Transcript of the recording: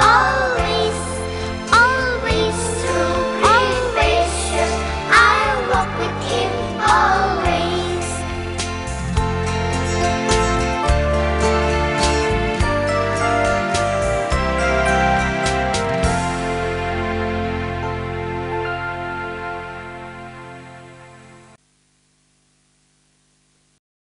Oh.